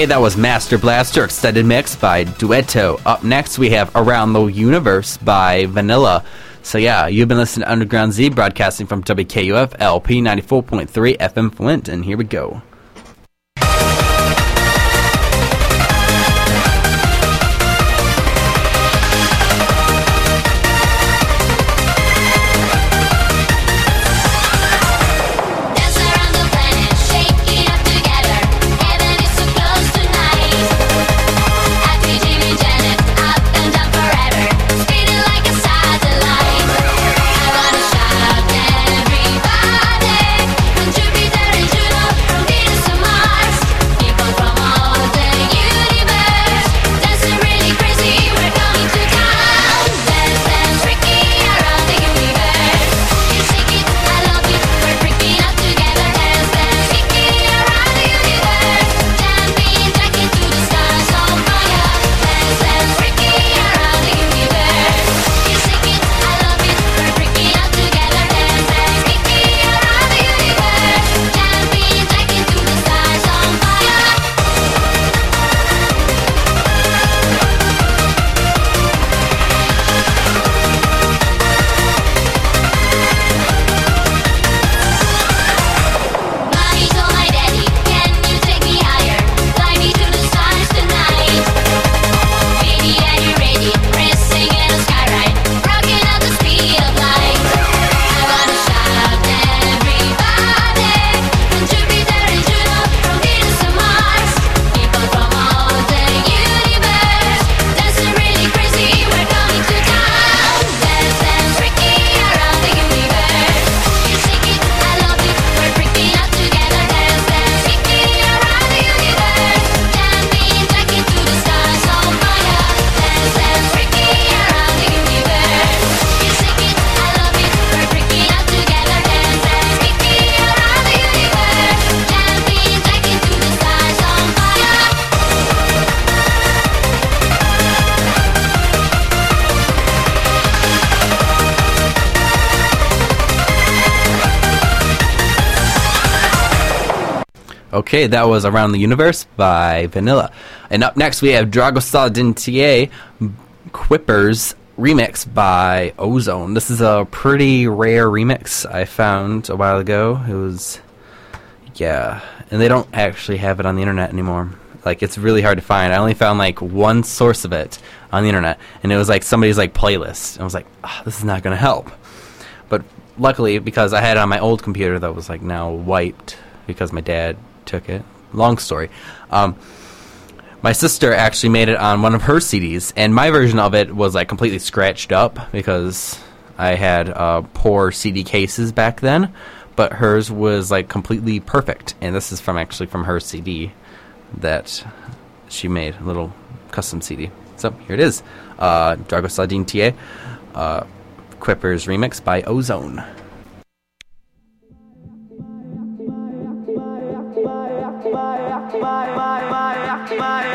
Okay, that was Master Blaster extended mix by Duetto. Up next, we have Around the Universe by Vanilla. So yeah, you've been listening to Underground Z broadcasting from WKUF LP 94.3 FM Flint, and here we go. Okay, that was Around the Universe by Vanilla. And up next we have Dragostea Din Tei Quippers remix by O-Zone. This is a pretty rare remix I found a while ago. It was, yeah, and they don't actually have it on the internet anymore. Like it's really hard to find. I only found like one source of it on the internet, and it was like somebody's like playlist. And I was like, oh, this is not going to help. But luckily, because I had it on my old computer that was like now wiped because my dad took it. Long story. Um, my sister actually made it on one of her CDs, and my version of it was like completely scratched up because I had uh, poor CD cases back then. But hers was like completely perfect, and this is from actually from her CD that she made, a little custom CD. So here it is, uh, Dragostea Din Tei, uh, Quippers remix by O-Zone. Bye.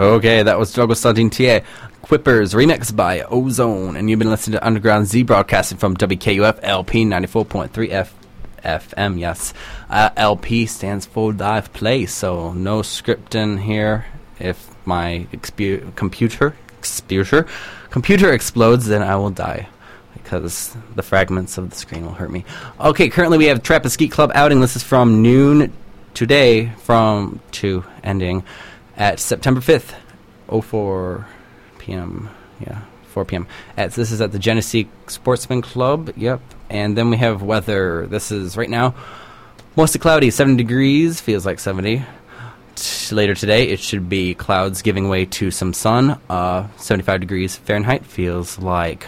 Okay, that was Struggle Starting TA. Quippers, remixed by O-Zone. And you've been listening to Underground Z broadcasting from WKUF LP 94.3 F- FM. Yes. Uh, LP stands for live play, so no scripting here. If my expu- computer, computer, computer explodes, then I will die because the fragments of the screen will hurt me. Okay, currently we have Trappist Club outing. This is from noon today from to ending at September 5th, 04 p.m. Yeah, 4 p.m. At, this is at the Genesee Sportsman Club. Yep. And then we have weather. This is right now mostly cloudy, 70 degrees, feels like 70. T- later today, it should be clouds giving way to some sun. Uh, 75 degrees Fahrenheit feels like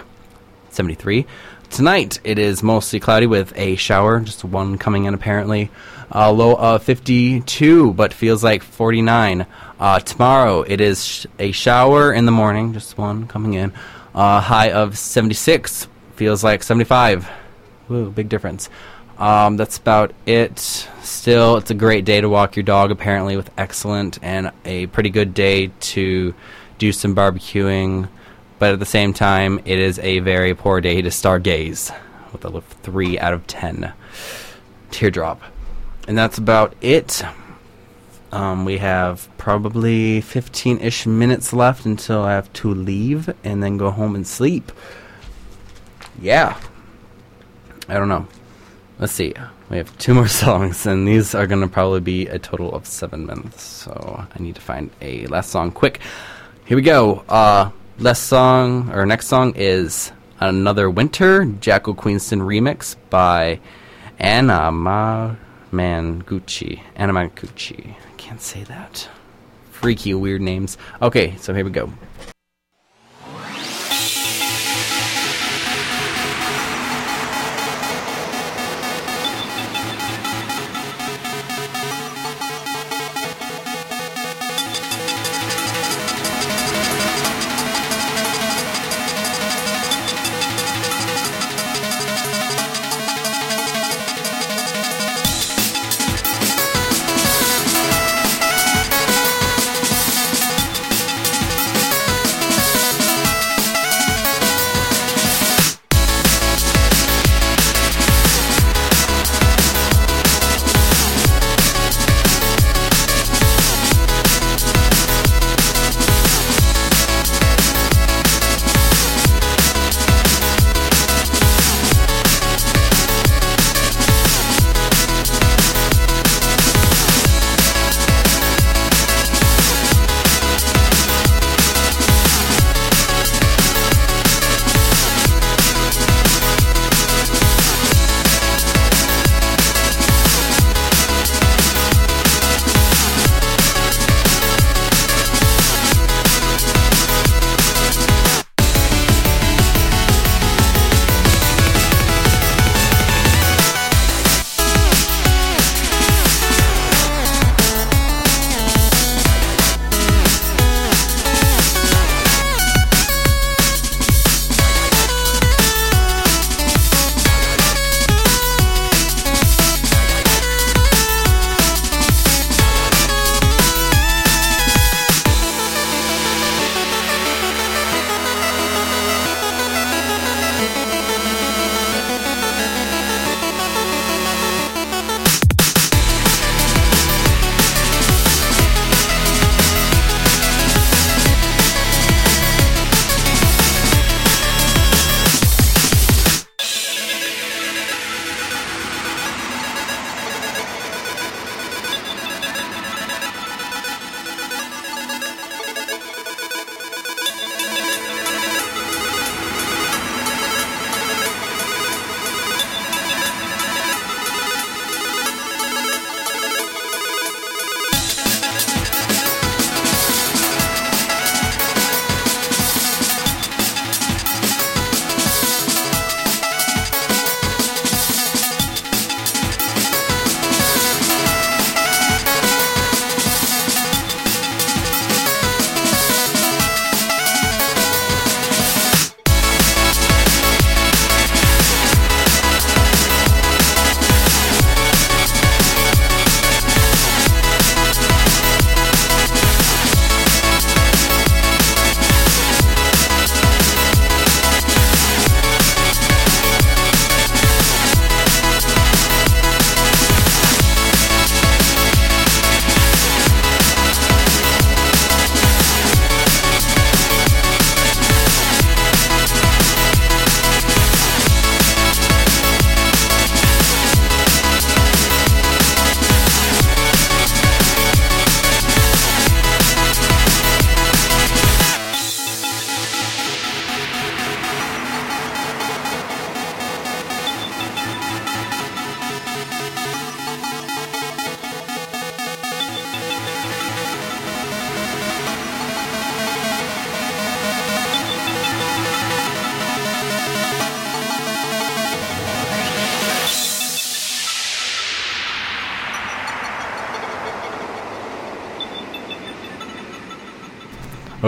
73. Tonight, it is mostly cloudy with a shower, just one coming in apparently. A low of 52, but feels like 49. Uh, tomorrow, it is sh- a shower in the morning, just one coming in. Uh, high of 76, feels like 75. Woo, big difference. Um, that's about it. Still, it's a great day to walk your dog, apparently, with excellent and a pretty good day to do some barbecuing. But at the same time, it is a very poor day to stargaze with a 3 out of 10. Teardrop. And that's about it. Um, we have probably 15 ish minutes left until I have to leave and then go home and sleep. Yeah. I don't know. Let's see. We have two more songs, and these are going to probably be a total of seven minutes. So I need to find a last song quick. Here we go. Uh, last song, or next song is Another Winter, Jacko Queenston remix by Anna Mangucci. Anna Mangucci. I can't say that. Freaky, weird names. Okay, so here we go.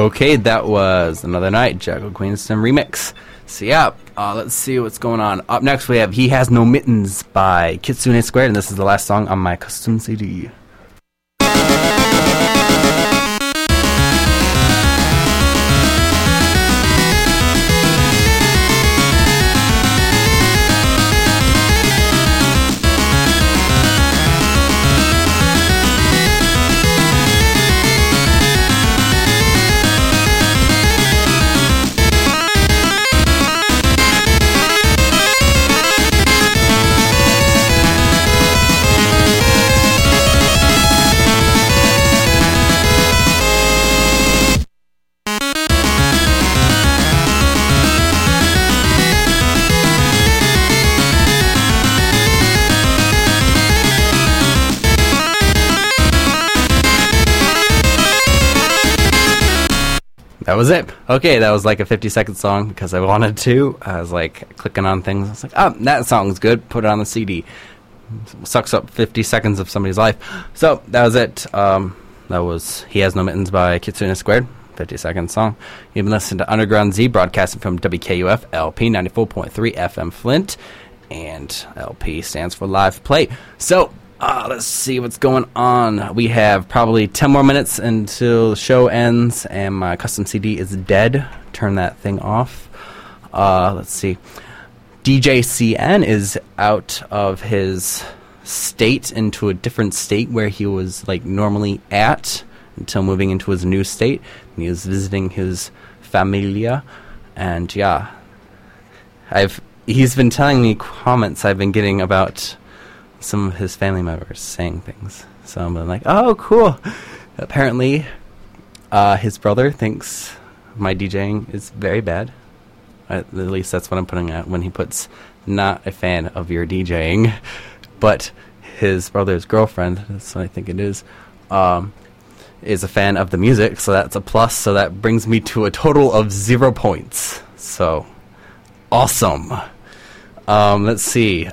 Okay, that was Another Night, Jackal Queenston remix. So, yeah, uh, let's see what's going on. Up next, we have He Has No Mittens by Kitsune Squared, and this is the last song on my custom CD. Okay, that was like a 50 second song because I wanted to. I was like clicking on things. I was like, oh, that song's good. Put it on the CD. Sucks up 50 seconds of somebody's life. So that was it. Um, that was He Has No Mittens by Kitsune Squared. 50 second song. You've been listening to Underground Z broadcasting from WKUF LP 94.3 FM Flint. And LP stands for Live Play. So uh, let's see what's going on. We have probably 10 more minutes until the show ends, and my custom CD is dead. Turn that thing off. Uh, let's see. DJCN is out of his state into a different state where he was like normally at until moving into his new state. And he was visiting his familia, and yeah, I've he's been telling me comments I've been getting about some of his family members saying things. So I'm like, oh, cool. Apparently, uh, his brother thinks my DJing is very bad. At least that's what I'm putting out when he puts not a fan of your DJing, but his brother's girlfriend, that's what I think it is, um, is a fan of the music, so that's a plus. So that brings me to a total of zero points. So awesome. Um, let's see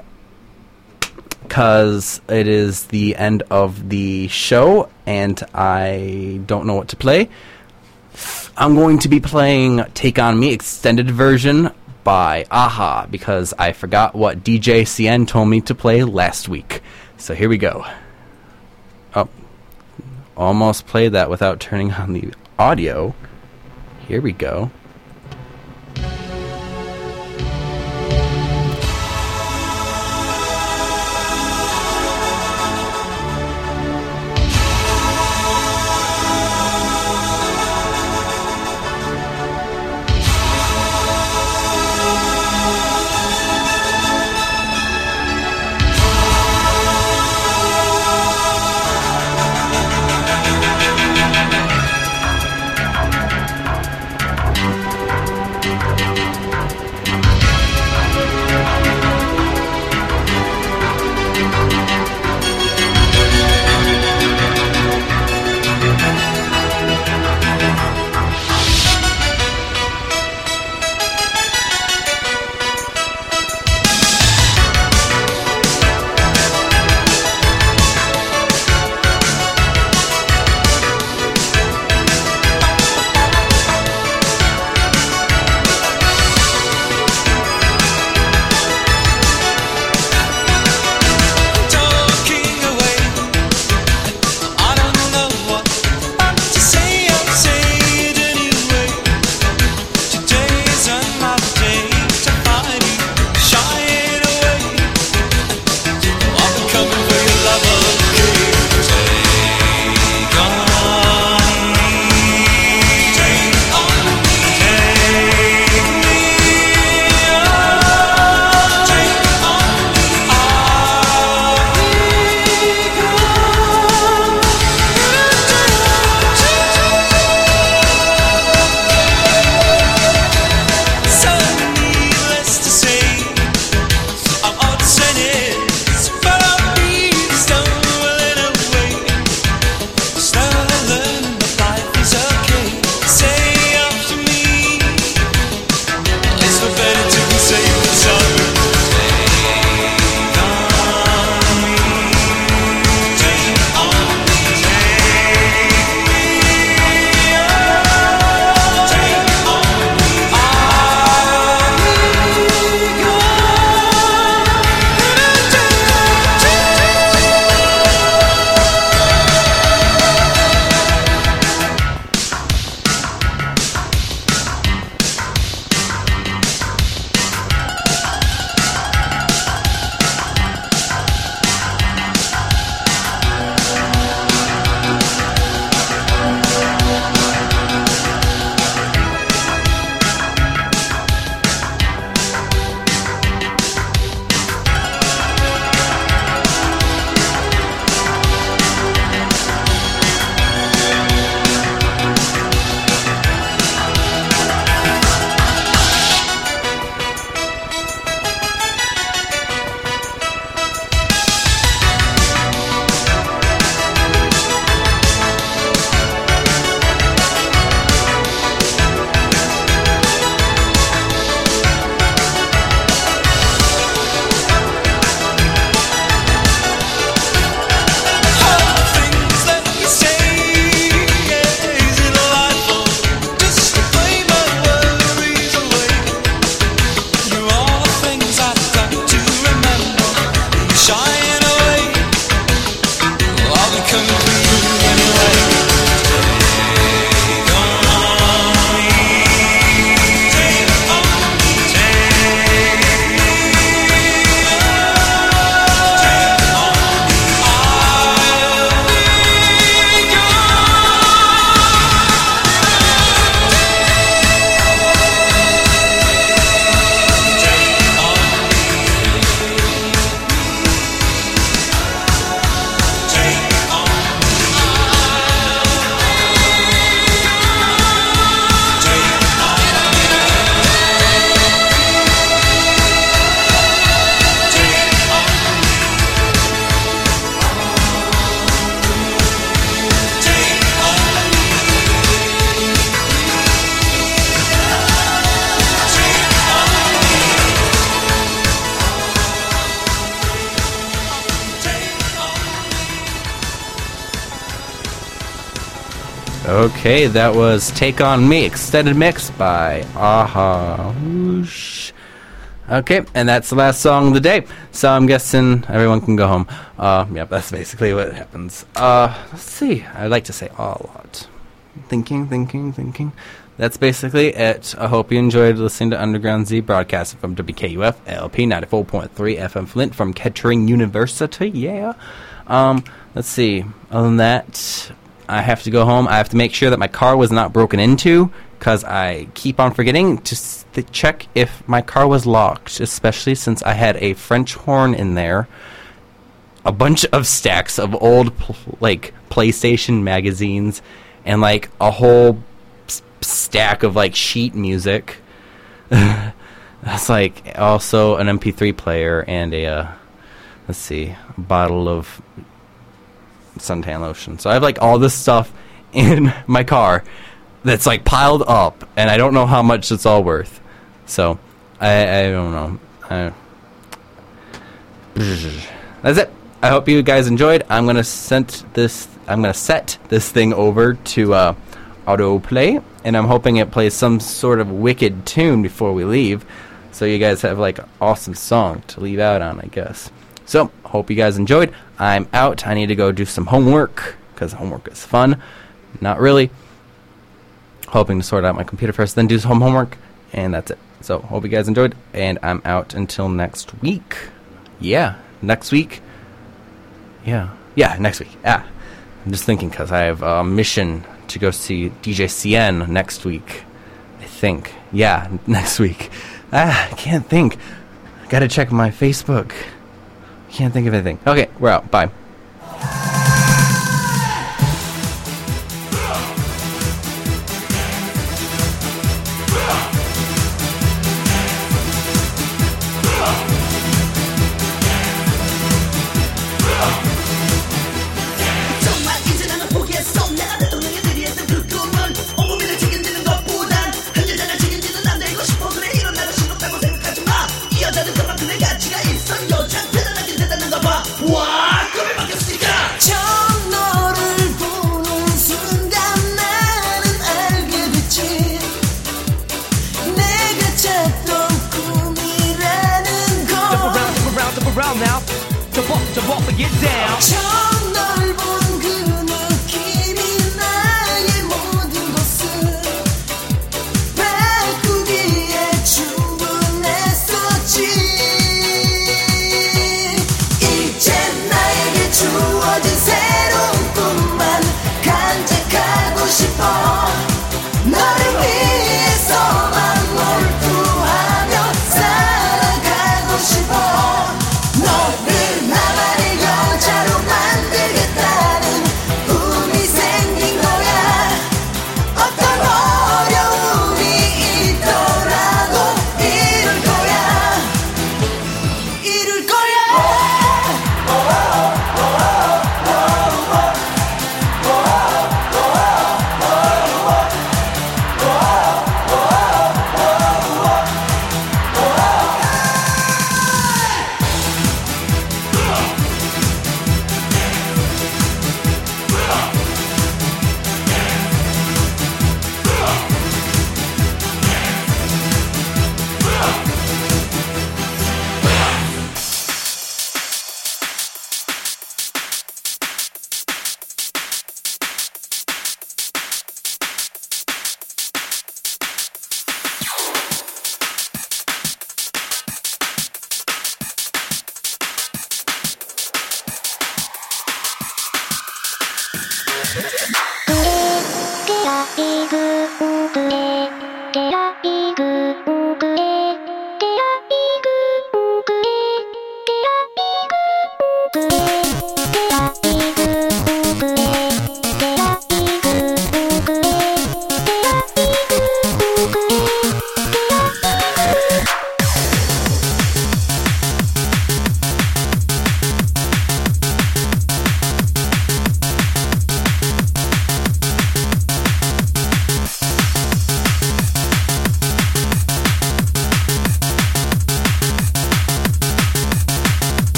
because it is the end of the show and I don't know what to play. I'm going to be playing Take On Me extended version by a-ha because I forgot what DJ CN told me to play last week. So here we go. Oh, almost played that without turning on the audio. Here we go. Okay, that was Take On Me, extended mix by a-ha. Whoosh. Okay, and that's the last song of the day. So I'm guessing everyone can go home. Uh, yeah, that's basically what happens. Uh, let's see. I'd like to say a lot. Thinking, thinking, thinking. That's basically it. I hope you enjoyed listening to Underground Z broadcast from WKUF LP 94.3 FM Flint from Kettering University. Yeah. Um, let's see. Other than that, I have to go home. I have to make sure that my car was not broken into because I keep on forgetting to s- check if my car was locked, especially since I had a French horn in there, a bunch of stacks of old pl- like PlayStation magazines, and like a whole s- stack of like sheet music. That's like also an MP3 player and a uh, let's see, a bottle of suntan lotion. So I have like all this stuff in my car that's like piled up, and I don't know how much it's all worth. So I, I don't know. I, that's it. I hope you guys enjoyed. I'm gonna send this. I'm gonna set this thing over to uh, autoplay, and I'm hoping it plays some sort of wicked tune before we leave. So you guys have like an awesome song to leave out on, I guess. So hope you guys enjoyed. I'm out. I need to go do some homework because homework is fun. Not really. Hoping to sort out my computer first, then do some homework, and that's it. So hope you guys enjoyed, and I'm out until next week. Yeah, next week. Yeah, yeah, next week. Yeah, I'm just thinking because I have a mission to go see DJ CN next week. I think. Yeah, next week. Ah, I can't think. Gotta check my Facebook. Can't think of anything. Okay, we're out. Bye. 정말 이제 나는 포기했어 내가 대통 Get down. 처 リー